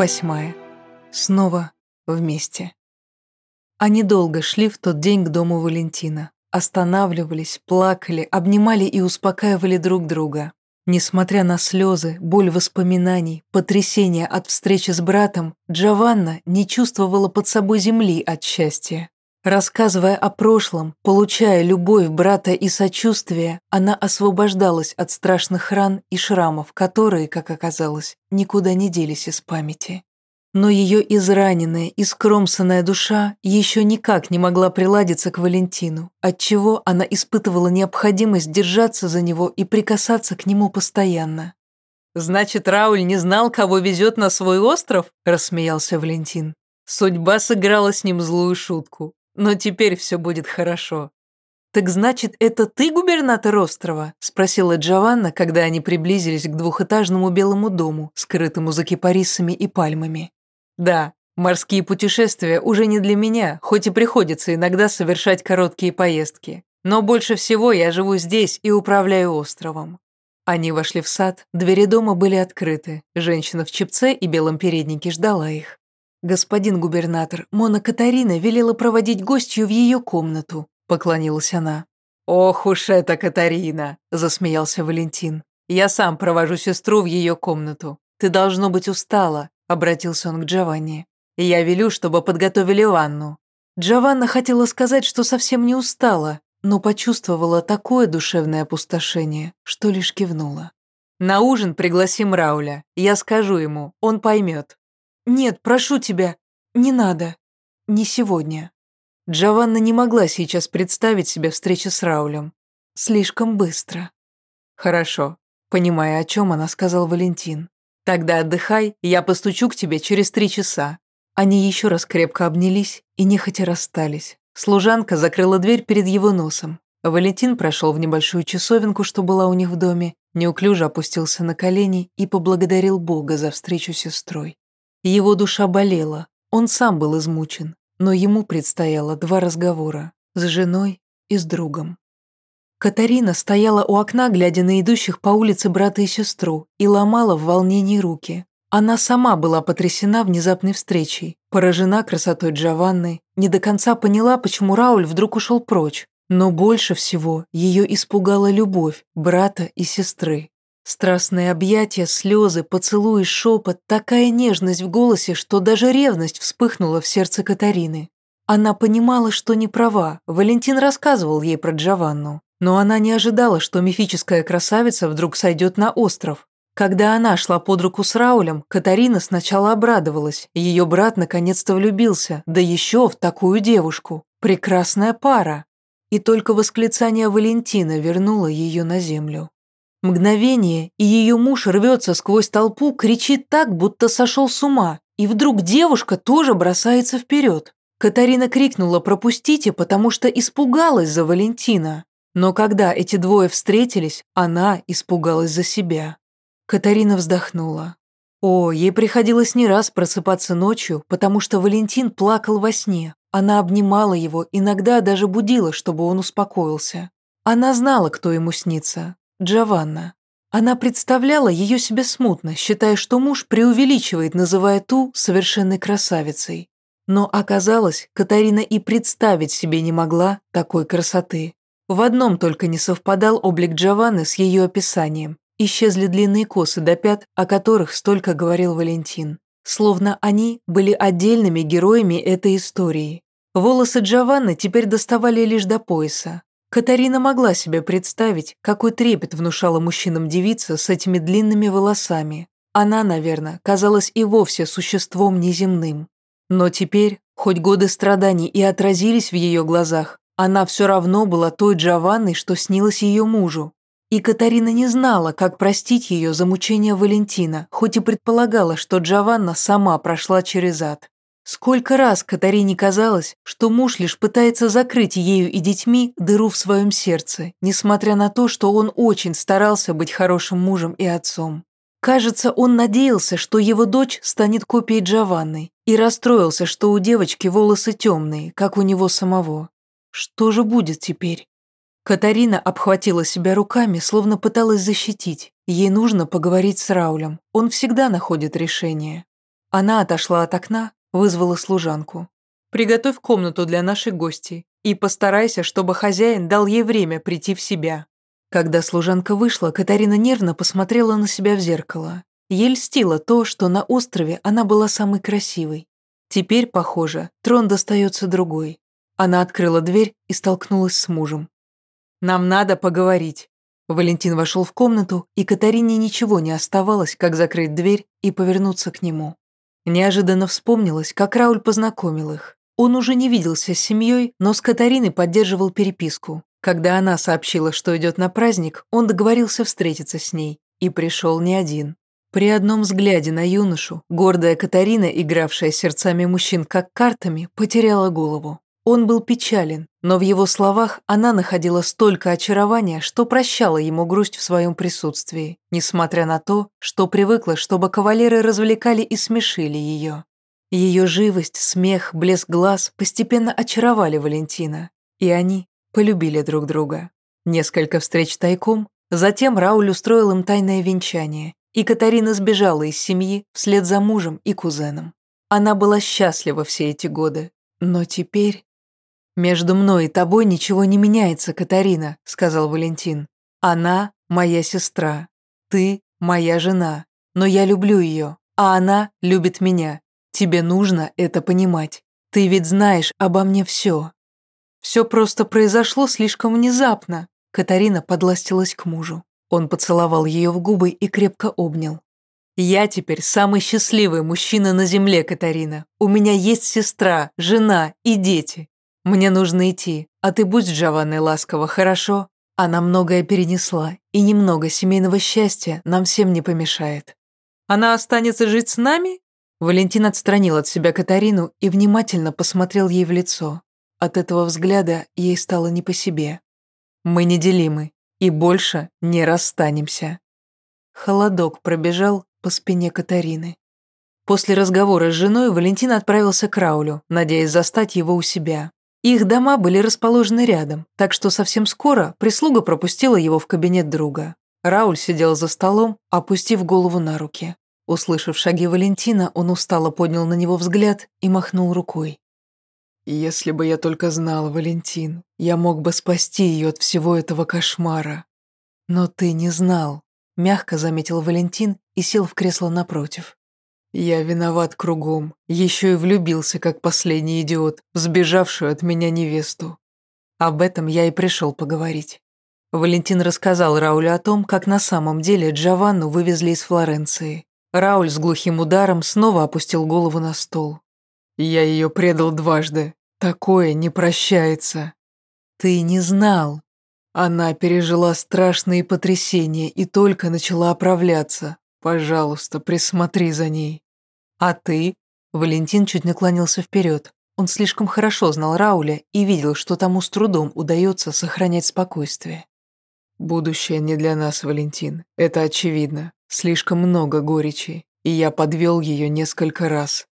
Восьмая. Снова вместе. Они долго шли в тот день к дому Валентина. Останавливались, плакали, обнимали и успокаивали друг друга. Несмотря на слезы, боль воспоминаний, потрясение от встречи с братом, Джованна не чувствовала под собой земли от счастья. Рассказывая о прошлом, получая любовь брата и сочувствие, она освобождалась от страшных ран и шрамов, которые, как оказалось, никуда не делись из памяти. Но ее израненная и скромсанная душа еще никак не могла приладиться к Валентину, отчего она испытывала необходимость держаться за него и прикасаться к нему постоянно. «Значит, Рауль не знал, кого везет на свой остров?» – рассмеялся Валентин. Судьба сыграла с ним злую шутку. Но теперь все будет хорошо. «Так значит, это ты губернатор острова?» – спросила Джованна, когда они приблизились к двухэтажному белому дому, скрытому за кипарисами и пальмами. «Да, морские путешествия уже не для меня, хоть и приходится иногда совершать короткие поездки. Но больше всего я живу здесь и управляю островом». Они вошли в сад, двери дома были открыты, женщина в чепце и белом переднике ждала их. «Господин губернатор, Мона Катарина велела проводить гостью в ее комнату», — поклонилась она. «Ох уж эта Катарина!» — засмеялся Валентин. «Я сам провожу сестру в ее комнату. Ты, должно быть, устала», — обратился он к Джованни. «Я велю, чтобы подготовили ванну». Джованна хотела сказать, что совсем не устала, но почувствовала такое душевное опустошение, что лишь кивнула. «На ужин пригласим Рауля. Я скажу ему, он поймет. «Нет, прошу тебя, не надо. Не сегодня». Джованна не могла сейчас представить себе встречу с Раулем. Слишком быстро. «Хорошо», понимая, о чем она сказал Валентин. «Тогда отдыхай, я постучу к тебе через три часа». Они еще раз крепко обнялись и нехотя расстались. Служанка закрыла дверь перед его носом. Валентин прошел в небольшую часовенку, что была у них в доме, неуклюже опустился на колени и поблагодарил Бога за встречу с сестрой. Его душа болела, он сам был измучен, но ему предстояло два разговора с женой и с другом. Катарина стояла у окна, глядя на идущих по улице брата и сестру, и ломала в волнении руки. Она сама была потрясена внезапной встречей, поражена красотой Джованны, не до конца поняла, почему Рауль вдруг ушел прочь. Но больше всего ее испугала любовь брата и сестры. Страстные объятия, слезы, поцелуи, шепот, такая нежность в голосе, что даже ревность вспыхнула в сердце Катарины. Она понимала, что не права, Валентин рассказывал ей про Джованну, но она не ожидала, что мифическая красавица вдруг сойдет на остров. Когда она шла под руку с Раулем, Катарина сначала обрадовалась, ее брат наконец-то влюбился, да еще в такую девушку. Прекрасная пара. И только восклицание Валентина вернуло ее на землю. Мгновение, и ее муж рвется сквозь толпу, кричит так, будто сошел с ума, и вдруг девушка тоже бросается вперед. Катарина крикнула «пропустите», потому что испугалась за Валентина. Но когда эти двое встретились, она испугалась за себя. Катарина вздохнула. О, ей приходилось не раз просыпаться ночью, потому что Валентин плакал во сне. Она обнимала его, иногда даже будила, чтобы он успокоился. Она знала, кто ему снится. Джованна. Она представляла ее себе смутно, считая, что муж преувеличивает, называя ту совершенной красавицей. Но оказалось, Катарина и представить себе не могла такой красоты. В одном только не совпадал облик Джованны с ее описанием. Исчезли длинные косы до пят, о которых столько говорил Валентин. Словно они были отдельными героями этой истории. Волосы Джованны теперь доставали лишь до пояса. Катарина могла себе представить, какой трепет внушала мужчинам девица с этими длинными волосами. Она, наверное, казалась и вовсе существом неземным. Но теперь, хоть годы страданий и отразились в ее глазах, она все равно была той Джованной, что снилась ее мужу. И Катарина не знала, как простить ее за мучения Валентина, хоть и предполагала, что Джованна сама прошла через ад. Сколько раз Катарине казалось, что муж лишь пытается закрыть ею и детьми дыру в своем сердце, несмотря на то, что он очень старался быть хорошим мужем и отцом. Кажется, он надеялся, что его дочь станет копией Джованны, и расстроился, что у девочки волосы темные, как у него самого. Что же будет теперь? Катарина обхватила себя руками, словно пыталась защитить. Ей нужно поговорить с Раулем. Он всегда находит решение. Она отошла от окна, вызвала служанку. «Приготовь комнату для нашей гости и постарайся, чтобы хозяин дал ей время прийти в себя». Когда служанка вышла, Катарина нервно посмотрела на себя в зеркало. Ей льстило то, что на острове она была самой красивой. Теперь, похоже, трон достается другой. Она открыла дверь и столкнулась с мужем. «Нам надо поговорить». Валентин вошел в комнату, и Катарине ничего не оставалось, как закрыть дверь и повернуться к нему. Неожиданно вспомнилось, как Рауль познакомил их. Он уже не виделся с семьей, но с Катариной поддерживал переписку. Когда она сообщила, что идет на праздник, он договорился встретиться с ней. И пришел не один. При одном взгляде на юношу, гордая Катарина, игравшая сердцами мужчин как картами, потеряла голову. Он был печален, но в его словах она находила столько очарования, что прощала ему грусть в своем присутствии, несмотря на то, что привыкла, чтобы кавалеры развлекали и смешили ее. Ее живость, смех, блеск глаз постепенно очаровали Валентина, и они полюбили друг друга. Несколько встреч тайком, затем Рауль устроил им тайное венчание, и Катарина сбежала из семьи вслед за мужем и кузеном. Она была счастлива все эти годы, но теперь... «Между мной и тобой ничего не меняется, Катарина», — сказал Валентин. «Она моя сестра, ты моя жена, но я люблю ее, а она любит меня. Тебе нужно это понимать. Ты ведь знаешь обо мне все». Все просто произошло слишком внезапно. Катарина подластилась к мужу. Он поцеловал ее в губы и крепко обнял. «Я теперь самый счастливый мужчина на земле, Катарина. У меня есть сестра, жена и дети. Мне нужно идти, а ты будь с Джованной ласково, хорошо? Она многое перенесла, и немного семейного счастья нам всем не помешает. Она останется жить с нами?» Валентин отстранил от себя Катарину и внимательно посмотрел ей в лицо. От этого взгляда ей стало не по себе. «Мы неделимы и больше не расстанемся». Холодок пробежал по спине Катарины. После разговора с женой Валентин отправился к Раулю, надеясь застать его у себя. Их дома были расположены рядом, так что совсем скоро прислуга пропустила его в кабинет друга. Рауль сидел за столом, опустив голову на руки. Услышав шаги Валентина, он устало поднял на него взгляд и махнул рукой. «Если бы я только знал, Валентин, я мог бы спасти ее от всего этого кошмара. Но ты не знал», — мягко заметил Валентин и сел в кресло напротив. Я виноват кругом, еще и влюбился, как последний идиот, сбежавшую от меня невесту. Об этом я и пришел поговорить. Валентин рассказал Раулю о том, как на самом деле Джованну вывезли из Флоренции. Рауль с глухим ударом снова опустил голову на стол. «Я ее предал дважды. Такое не прощается». «Ты не знал». Она пережила страшные потрясения и только начала оправляться, Пожалуйста, присмотри за ней. А ты? Валентин чуть наклонился вперед. Он слишком хорошо знал Рауля и видел, что тому с трудом удается сохранять спокойствие. «Будущее не для нас, Валентин, это очевидно. Слишком много горечи, и я подвел ее несколько раз».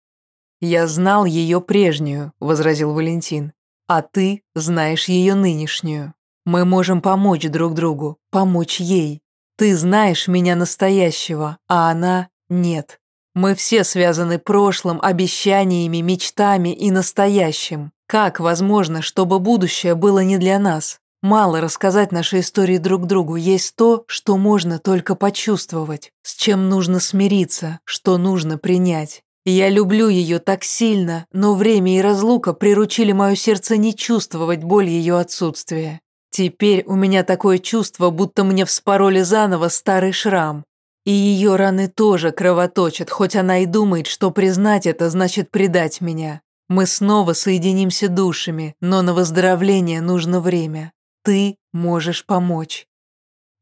«Я знал ее прежнюю», — возразил Валентин. «А ты знаешь ее нынешнюю. Мы можем помочь друг другу, помочь ей. Ты знаешь меня настоящего, а она нет. Мы все связаны прошлым, обещаниями, мечтами и настоящим. Как возможно, чтобы будущее было не для нас? Мало рассказать наши истории друг другу, есть то, что можно только почувствовать, с чем нужно смириться, что нужно принять. Я люблю ее так сильно, но время и разлука приручили мое сердце не чувствовать боль ее отсутствия. Теперь у меня такое чувство, будто мне вспороли заново старый шрам. И ее раны тоже кровоточат, хоть она и думает, что признать это значит предать меня. Мы снова соединимся душами, но на выздоровление нужно время. Ты можешь помочь.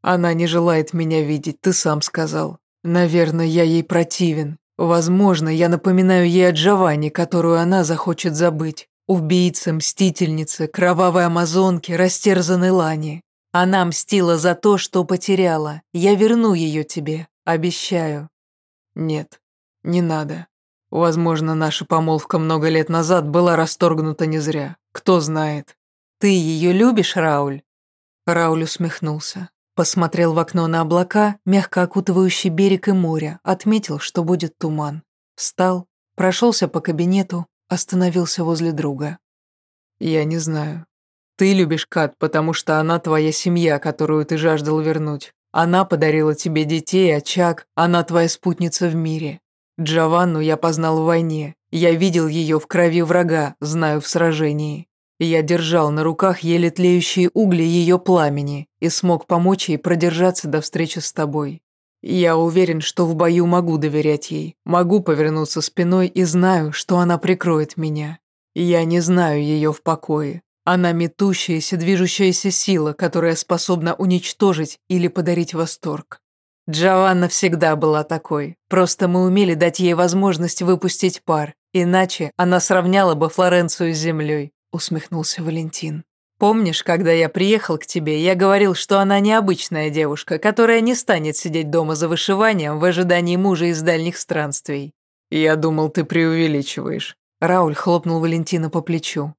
Она не желает меня видеть, ты сам сказал. Наверное, я ей противен. Возможно, я напоминаю ей о Джованни, которую она захочет забыть. Убийца, мстительница, кровавой амазонки, растерзанной Лани. Она мстила за то, что потеряла. Я верну ее тебе, обещаю. Нет, не надо. Возможно, наша помолвка много лет назад была расторгнута не зря. Кто знает. Ты ее любишь, Рауль? Рауль усмехнулся. Посмотрел в окно на облака, мягко окутывающий берег и море, отметил, что будет туман. Встал, прошелся по кабинету, остановился возле друга. «Я не знаю. Ты любишь Кат, потому что она твоя семья, которую ты жаждал вернуть. Она подарила тебе детей, очаг, она твоя спутница в мире. Джованну я познал в войне. Я видел ее в крови врага, знаю в сражении. Я держал на руках еле тлеющие угли ее пламени и смог помочь ей продержаться до встречи с тобой. Я уверен, что в бою могу доверять ей, могу повернуться спиной и знаю, что она прикроет меня. Я не знаю ее в покое. Она метущаяся, движущаяся сила, которая способна уничтожить или подарить восторг. Джованна всегда была такой, просто мы умели дать ей возможность выпустить пар, иначе она сравняла бы Флоренцию с землей, усмехнулся Валентин. Помнишь, когда я приехал к тебе, я говорил, что она необычная девушка, которая не станет сидеть дома за вышиванием в ожидании мужа из дальних странствий? Я думал, ты преувеличиваешь. Рауль хлопнул Валентина по плечу.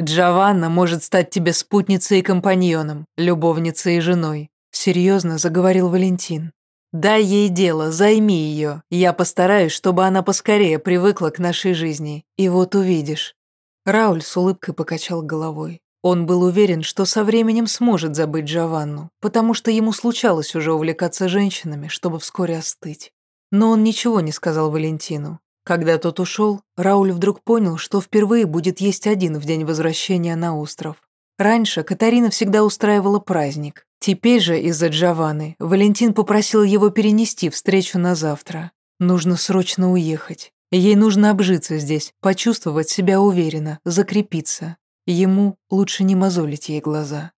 Джованна может стать тебе спутницей и компаньоном, любовницей и женой. Серьезно заговорил Валентин. Дай ей дело, займи ее. Я постараюсь, чтобы она поскорее привыкла к нашей жизни. И вот увидишь. Рауль с улыбкой покачал головой. Он был уверен, что со временем сможет забыть Джованну, потому что ему случалось уже увлекаться женщинами, чтобы вскоре остыть. Но он ничего не сказал Валентину. Когда тот ушел, Рауль вдруг понял, что впервые будет есть один в день возвращения на остров. Раньше Катарина всегда устраивала праздник. Теперь же из-за Джованны Валентин попросил его перенести встречу на завтра. Нужно срочно уехать. Ей нужно обжиться здесь, почувствовать себя уверенно, закрепиться. Ему лучше не мозолить ей глаза.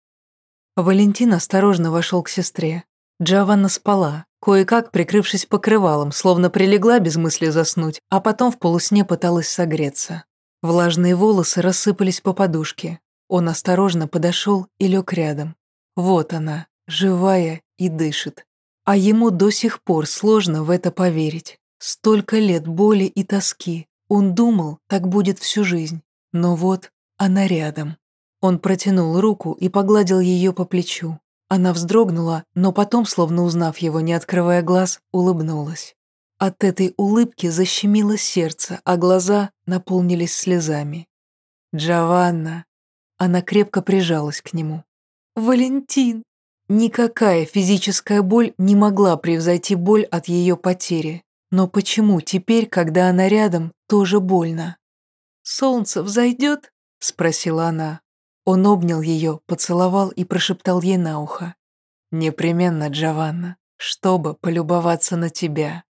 Валентин осторожно вошел к сестре. Джованна спала, кое-как прикрывшись покрывалом, словно прилегла без мысли заснуть, а потом в полусне пыталась согреться. Влажные волосы рассыпались по подушке. Он осторожно подошел и лег рядом. Вот она, живая и дышит. А ему до сих пор сложно в это поверить. Столько лет боли и тоски. Он думал, так будет всю жизнь. Но вот она рядом. Он протянул руку и погладил ее по плечу. Она вздрогнула, но потом, словно узнав его, не открывая глаз, улыбнулась. От этой улыбки защемило сердце, а глаза наполнились слезами. «Джованна!» Она крепко прижалась к нему. «Валентин!» Никакая физическая боль не могла превзойти боль от ее потери. Но почему теперь, когда она рядом, тоже больно? «Солнце взойдет?» — спросила она. Он обнял ее, поцеловал и прошептал ей на ухо. «Непременно, Джованна, чтобы полюбоваться на тебя».